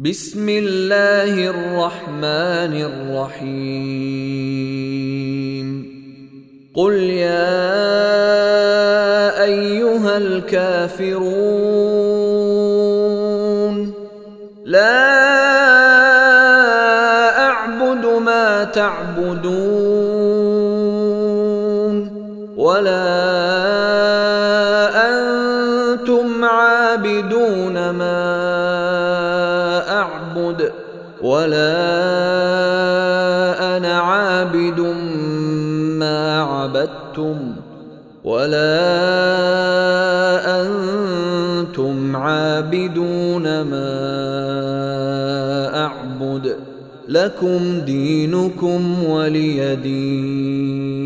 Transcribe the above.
بسم الله الرحمن الرحيم. قل يا أيها الكافرون لا أعبد ما تعبدون ولا أنتم عابدون ما أعبد ولا أنا عابد ما عبدتم ولا أنتم عابدون ما أعبد لكم دينكم ولي دين.